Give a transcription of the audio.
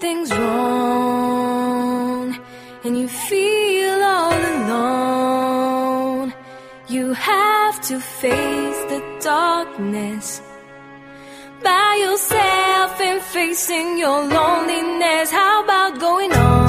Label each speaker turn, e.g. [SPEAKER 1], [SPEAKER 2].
[SPEAKER 1] something's wrong and you feel all alone, you have to face the darkness by yourself and facing your loneliness. How about going on?